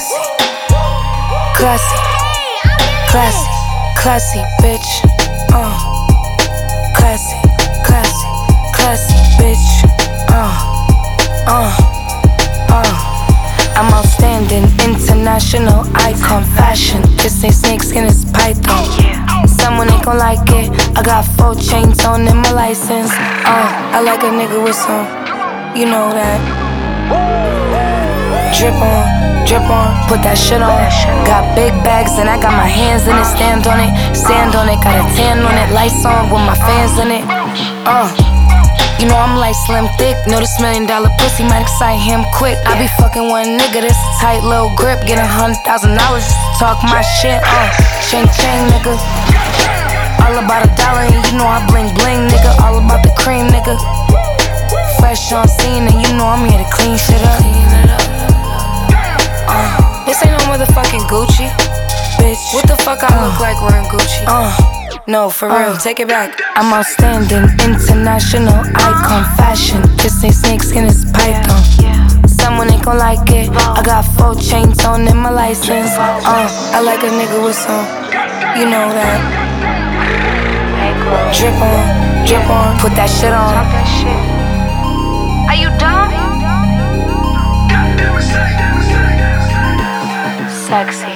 classy, classy, classy, classy, bitch. Uh, classy, classy, classy, bitch. Uh, uh, uh. I'm outstanding, international icon, fashion. This ain't snakeskin, it's python. Someone ain't gon' like it. I got four chains on in my license. Uh, I like a nigga with some, you know that. Drip on, drip on, put that shit on. Got big bags and I got my hands in it. Stand on it, stand on it. Got a tan on it, lights on with my fans in it. Uh. You know I'm like slim thick. Know this million dollar pussy might excite him quick. I be fucking one nigga, this a tight little grip. Get a hundred thousand dollars just to talk my shit. Uh, chain chain nigga. All about a dollar and you know I bling bling nigga. All about the cream nigga. Fresh on scene and you know I'm here to clean shit up. Fuck I look like wearing Gucci? Uh. No, for real, take it back. I'm outstanding, international icon fashion. This ain't snakeskin, it's python. Someone ain't gon' like it. I got four chains on in my license. Uh, I like a nigga with some, you know that. Drip on, drip on, put that shit on. Are you dumb? Sexy.